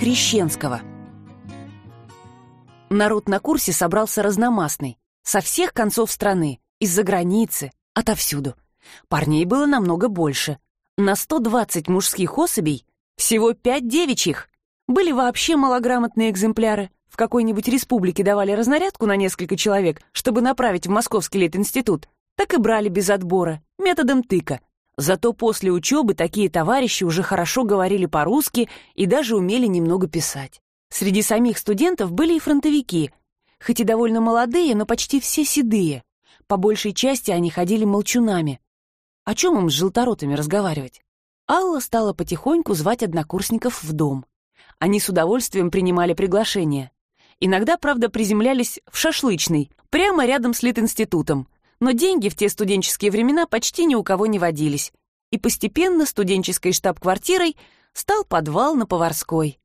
Крещенского. Народ на курсе собрался разномастный, со всех концов страны, из-за границы, отовсюду. Парней было намного больше. На 120 мужских особей всего 5 девичьих. Были вообще малограмотные экземпляры. В какой-нибудь республике давали разнарядку на несколько человек, чтобы направить в Московский летинститут. Так и брали без отбора, методом тыка. Зато после учебы такие товарищи уже хорошо говорили по-русски и даже умели немного писать. Среди самих студентов были и фронтовики, хоть и довольно молодые, но почти все седые. По большей части они ходили молчунами. О чем им с желторотами разговаривать? Алла стала потихоньку звать однокурсников в дом. Они с удовольствием принимали приглашение. Иногда, правда, приземлялись в шашлычный, прямо рядом с Литинститутом, но деньги в те студенческие времена почти ни у кого не водились, и постепенно студенческой штаб-квартирой стал подвал на Поварской.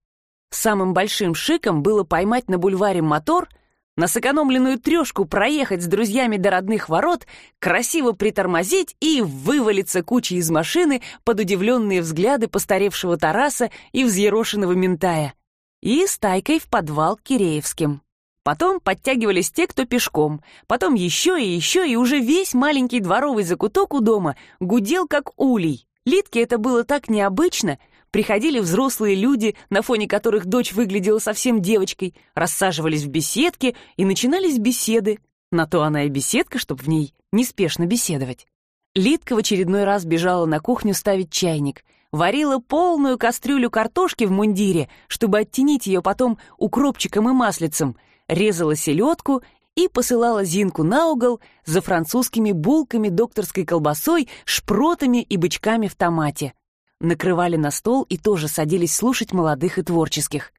Самым большим шиком было поймать на бульваре мотор, на сэкономленную трешку проехать с друзьями до родных ворот, красиво притормозить и вывалиться кучей из машины под удивленные взгляды постаревшего Тараса и взъерошенного Ментая. И стайкой в подвал к Киреевским. Потом подтягивались те, кто пешком, потом еще и еще, и уже весь маленький дворовый закуток у дома гудел как улей. Литке это было так необычно. Приходили взрослые люди, на фоне которых дочь выглядела совсем девочкой, рассаживались в беседке, и начинались беседы. На то она и беседка, чтобы в ней неспешно беседовать. Литка в очередной раз бежала на кухню ставить чайник, варила полную кастрюлю картошки в мундире, чтобы оттенить ее потом укропчиком и маслицем — резала селедку и посылала Зинку на угол за французскими булками, докторской колбасой, шпротами и бычками в томате. Накрывали на стол и тоже садились слушать молодых и творческих.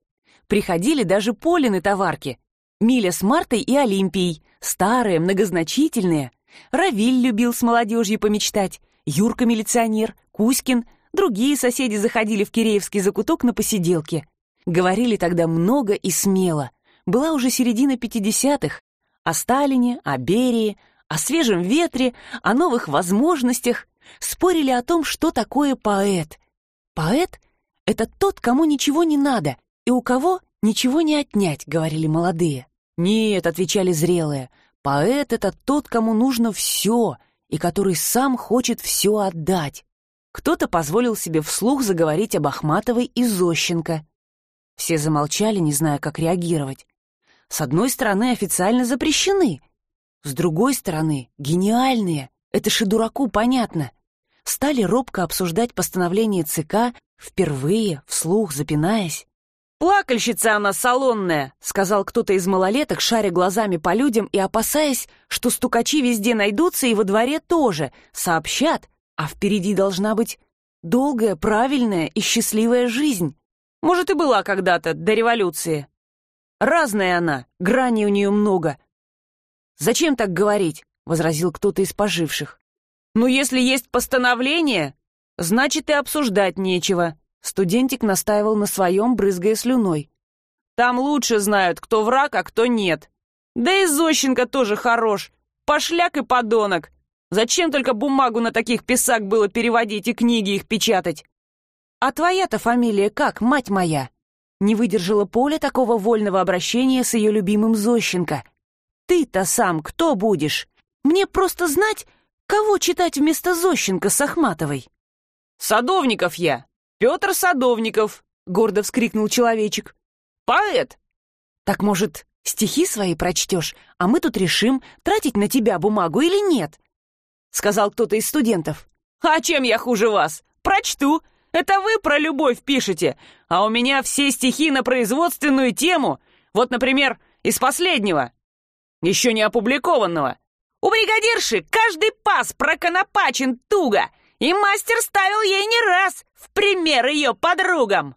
Приходили даже Полины товарки. Миля с Мартой и Олимпией, старые, многозначительные. Равиль любил с молодежью помечтать, Юрка милиционер, Кузькин, другие соседи заходили в Киреевский закуток на посиделке. Говорили тогда много и смело, была уже середина 50-х, о Сталине, о Берии, о свежем ветре, о новых возможностях, спорили о том, что такое поэт. Поэт — это тот, кому ничего не надо, и у кого ничего не отнять, говорили молодые. Нет, отвечали зрелые, поэт — это тот, кому нужно все, и который сам хочет все отдать. Кто-то позволил себе вслух заговорить об Ахматовой и Зощенко. Все замолчали, не зная, как реагировать с одной стороны, официально запрещены, с другой стороны, гениальные. Это же дураку понятно. Стали робко обсуждать постановление ЦК, впервые, вслух, запинаясь. «Плакальщица она салонная», — сказал кто-то из малолеток, шаря глазами по людям и опасаясь, что стукачи везде найдутся и во дворе тоже, сообщат, а впереди должна быть долгая, правильная и счастливая жизнь. Может, и была когда-то, до революции. Разная она, граней у нее много. Зачем так говорить? возразил кто-то из поживших. Ну, если есть постановление, значит и обсуждать нечего. Студентик настаивал на своем, брызгая слюной. Там лучше знают, кто враг, а кто нет. Да и Зощенко тоже хорош. Пошляк и подонок. Зачем только бумагу на таких писак было переводить и книги их печатать? А твоя-то фамилия как, мать моя? Не выдержала Поля такого вольного обращения с ее любимым Зощенко. «Ты-то сам кто будешь? Мне просто знать, кого читать вместо Зощенко с Ахматовой». «Садовников я! Петр Садовников!» — гордо вскрикнул человечек. «Поэт!» «Так, может, стихи свои прочтешь, а мы тут решим, тратить на тебя бумагу или нет?» — сказал кто-то из студентов. «А чем я хуже вас? Прочту! Это вы про любовь пишете, а у меня все стихи на производственную тему. Вот, например, из последнего, еще не опубликованного. У бригадирши каждый пас проконопачен туго, и мастер ставил ей не раз в пример ее подругам.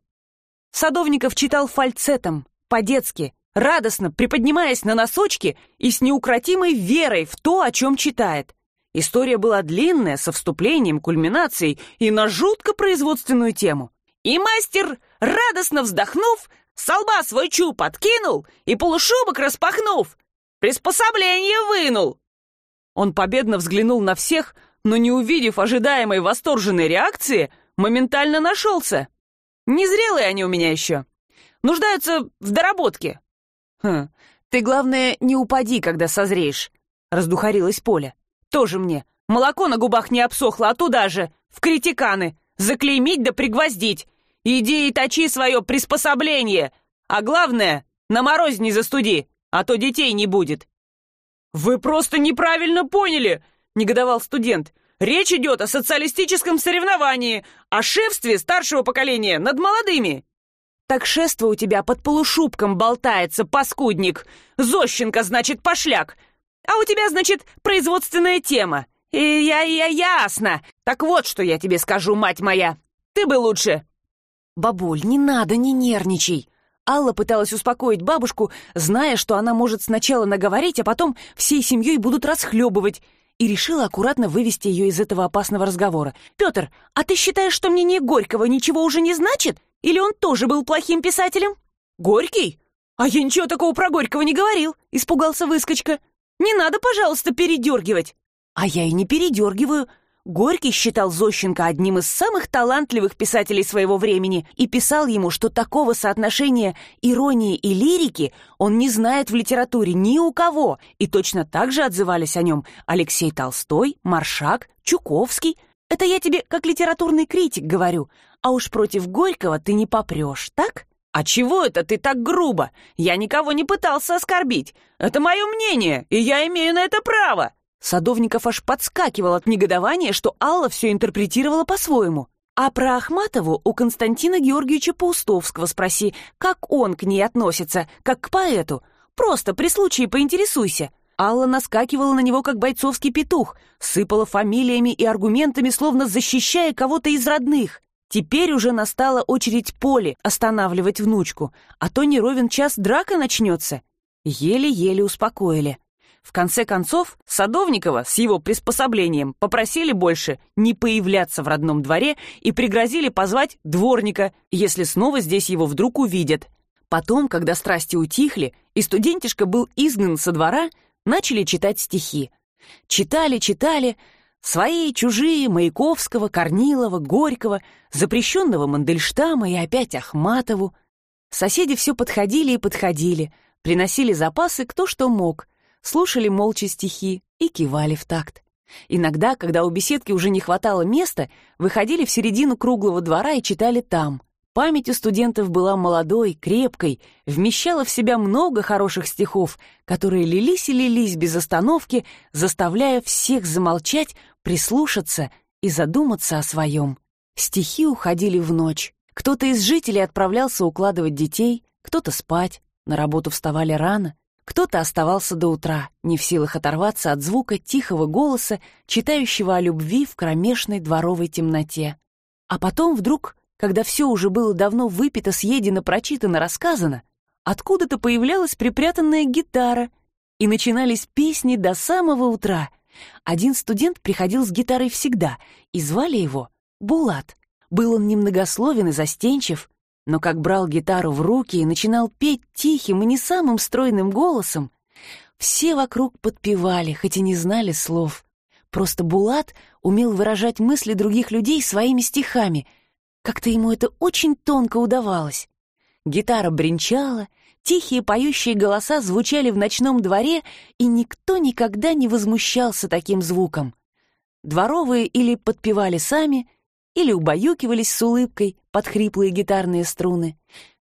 Садовников читал фальцетом, по-детски, радостно приподнимаясь на носочки и с неукротимой верой в то, о чем читает. История была длинная, со вступлением, кульминацией и на жутко производственную тему. И мастер, радостно вздохнув, с лба свой чуб откинул и полушубок распахнув, приспособление вынул. Он победно взглянул на всех, но не увидев ожидаемой восторженной реакции, моментально нашелся. Незрелые они у меня еще. нуждаются в доработке». «Хм, ты, главное, не упади, когда созреешь», — раздухарилась Поля. «Тоже мне. Молоко на губах не обсохло, а туда же, в критиканы. Заклеймить да пригвоздить. Иди и точи свое приспособление. А главное, на мороз не застуди, а то детей не будет». «Вы просто неправильно поняли!» — негодовал студент. «Речь идет о социалистическом соревновании, о шефстве старшего поколения над молодыми!» «Так шество у тебя под полушубком болтается, паскудник! Зощенко, значит, пошляк! А у тебя, значит, производственная тема! И я, я, ясно! Так вот, что я тебе скажу, мать моя! Ты бы лучше...» «Бабуль, не надо, не нервничай!» Алла пыталась успокоить бабушку, зная, что она может сначала наговорить, а потом всей семьей будут расхлебывать, и решила аккуратно вывести ее из этого опасного разговора. «Петр, а ты считаешь, что мнение Горького ничего уже не значит?» Или он тоже был плохим писателем? Горький? А я ничего такого про Горького не говорил, испугался выскочка. Не надо, пожалуйста, передергивать. А я и не передергиваю. Горький считал Зощенко одним из самых талантливых писателей своего времени и писал ему, что такого соотношения иронии и лирики он не знает в литературе ни у кого, и точно так же отзывались о нем Алексей Толстой, Маршак, Чуковский. Это я тебе как литературный критик говорю, а уж против Горького ты не попрешь, так? А чего это ты так грубо? Я никого не пытался оскорбить. Это мое мнение, и я имею на это право. Садовников аж подскакивал от негодования, что Алла все интерпретировала по-своему. А про Ахматову у Константина Георгиевича Паустовского спроси, как он к ней относится, как к поэту. Просто при случае поинтересуйся. Алла наскакивала на него, как бойцовский петух, сыпала фамилиями и аргументами, словно защищая кого-то из родных. Теперь уже настала очередь Поли останавливать внучку, а то не ровен час драка начнется. Еле-еле успокоили. В конце концов, Садовникова с его приспособлением попросили больше не появляться в родном дворе и пригрозили позвать дворника, если снова здесь его вдруг увидят. Потом, когда страсти утихли и студентишка был изгнан со двора, начали читать стихи. Читали, читали, Свои, чужие, Маяковского, Корнилова, Горького, запрещенного Мандельштама и опять Ахматову. Соседи все подходили и подходили, приносили запасы кто что мог, слушали молча стихи и кивали в такт. Иногда, когда у беседки уже не хватало места, выходили в середину круглого двора и читали там. Память у студентов была молодой, крепкой, вмещала в себя много хороших стихов, которые лились и лились без остановки, заставляя всех замолчать, прислушаться и задуматься о своем. Стихи уходили в ночь. Кто-то из жителей отправлялся укладывать детей, кто-то спать, на работу вставали рано, кто-то оставался до утра, не в силах оторваться от звука тихого голоса, читающего о любви в кромешной дворовой темноте. А потом вдруг когда все уже было давно выпито, съедено, прочитано, рассказано, откуда-то появлялась припрятанная гитара, и начинались песни до самого утра. Один студент приходил с гитарой всегда, и звали его Булат. Был он немногословен и застенчив, но как брал гитару в руки и начинал петь тихим и не самым стройным голосом, все вокруг подпевали, хоть и не знали слов. Просто Булат умел выражать мысли других людей своими стихами — как-то ему это очень тонко удавалось. Гитара бренчала, тихие поющие голоса звучали в ночном дворе, и никто никогда не возмущался таким звуком. Дворовые или подпевали сами, или убаюкивались с улыбкой под хриплые гитарные струны.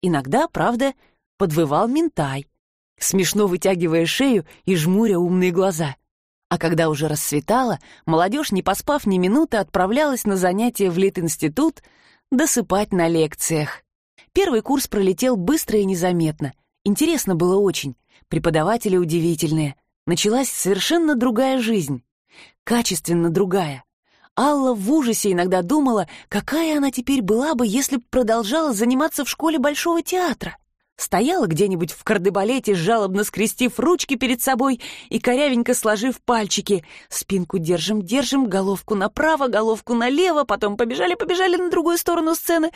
Иногда, правда, подвывал ментай, смешно вытягивая шею и жмуря умные глаза. А когда уже рассветало, молодежь, не поспав ни минуты, отправлялась на занятия в Литинститут, досыпать на лекциях. Первый курс пролетел быстро и незаметно. Интересно было очень. Преподаватели удивительные. Началась совершенно другая жизнь. Качественно другая. Алла в ужасе иногда думала, какая она теперь была бы, если б продолжала заниматься в школе Большого театра стояла где-нибудь в кардебалете, жалобно скрестив ручки перед собой и корявенько сложив пальчики. Спинку держим, держим, головку направо, головку налево, потом побежали-побежали на другую сторону сцены,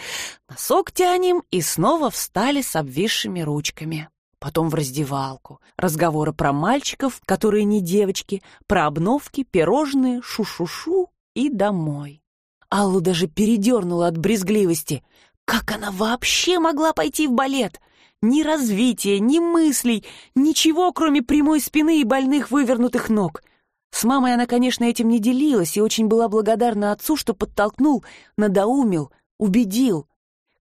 носок тянем и снова встали с обвисшими ручками. Потом в раздевалку. Разговоры про мальчиков, которые не девочки, про обновки, пирожные, шу-шу-шу и домой. Аллу даже передернула от брезгливости — Как она вообще могла пойти в балет? Ни развития, ни мыслей, ничего, кроме прямой спины и больных вывернутых ног. С мамой она, конечно, этим не делилась и очень была благодарна отцу, что подтолкнул, надоумил, убедил.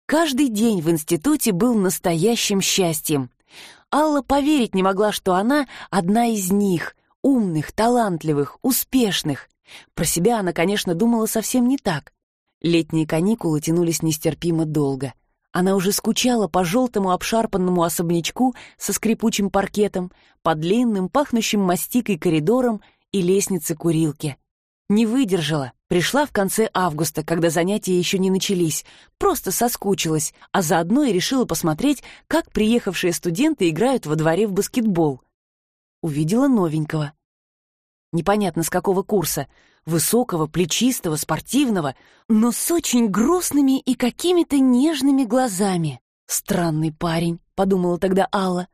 Каждый день в институте был настоящим счастьем. Алла поверить не могла, что она одна из них, умных, талантливых, успешных. Про себя она, конечно, думала совсем не так. Летние каникулы тянулись нестерпимо долго. Она уже скучала по желтому обшарпанному особнячку со скрипучим паркетом, по длинным, пахнущим мастикой коридорам и лестнице курилки. Не выдержала, пришла в конце августа, когда занятия еще не начались, просто соскучилась, а заодно и решила посмотреть, как приехавшие студенты играют во дворе в баскетбол. Увидела новенького. Непонятно с какого курса, высокого, плечистого, спортивного, но с очень грустными и какими-то нежными глазами. «Странный парень», — подумала тогда Алла.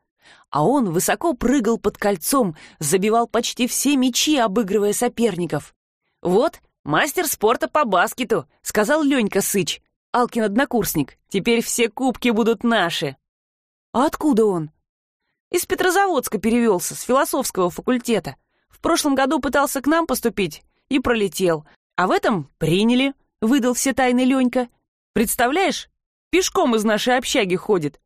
А он высоко прыгал под кольцом, забивал почти все мячи, обыгрывая соперников. «Вот, мастер спорта по баскету», — сказал Ленька Сыч, Алкин однокурсник. «Теперь все кубки будут наши». «А откуда он?» «Из Петрозаводска перевелся, с философского факультета. Прошлом году пытался к нам поступить, и пролетел. А в этом приняли, выдал все тайны Ленька. Представляешь, пешком из нашей общаги ходит.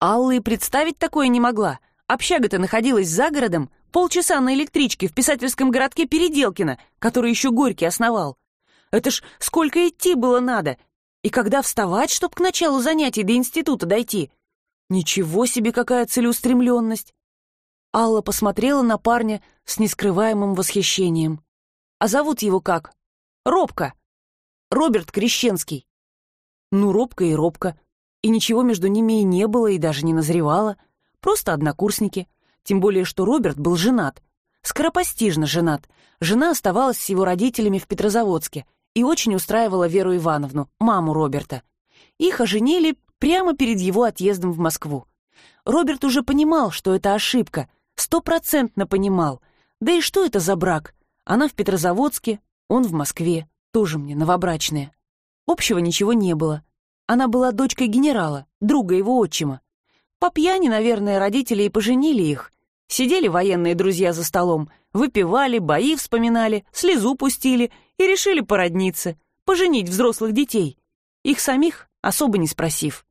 Алла и представить такое не могла. Общага-то находилась за городом, полчаса на электричке в писательском городке Переделкино, который еще Горький основал. Это ж сколько идти было надо. И когда вставать, чтоб к началу занятий до института дойти? Ничего себе, какая целеустремленность! Алла посмотрела на парня с нескрываемым восхищением. А зовут его как? Робка. Роберт Крещенский. Ну, Робка и Робка. И ничего между ними и не было, и даже не назревало. Просто однокурсники. Тем более, что Роберт был женат. Скоропостижно женат. Жена оставалась с его родителями в Петрозаводске и очень устраивала Веру Ивановну, маму Роберта. Их оженили прямо перед его отъездом в Москву. Роберт уже понимал, что это ошибка, стопроцентно понимал. Да и что это за брак? Она в Петрозаводске, он в Москве, тоже мне новобрачная. Общего ничего не было. Она была дочкой генерала, друга его отчима. По пьяни, наверное, родители и поженили их. Сидели военные друзья за столом, выпивали, бои вспоминали, слезу пустили и решили породниться, поженить взрослых детей. Их самих особо не спросив.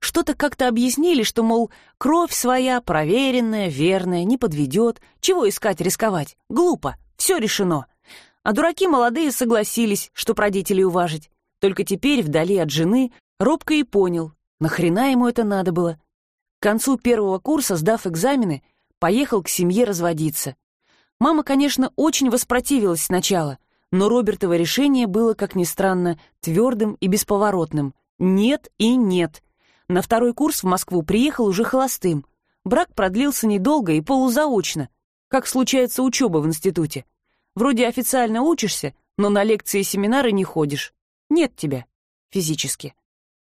Что-то как-то объяснили, что, мол, кровь своя, проверенная, верная, не подведет, чего искать рисковать, глупо. Все решено. А дураки молодые согласились, что родителей уважить. Только теперь, вдали от жены, робко и понял, нахрена ему это надо было. К концу первого курса, сдав экзамены, поехал к семье разводиться. Мама, конечно, очень воспротивилась сначала, но Робертово решение было, как ни странно, твердым и бесповоротным. Нет и нет. На второй курс в Москву приехал уже холостым. Брак продлился недолго и полузаочно, как случается учеба в институте. Вроде официально учишься, но на лекции и семинары не ходишь. Нет тебя. Физически.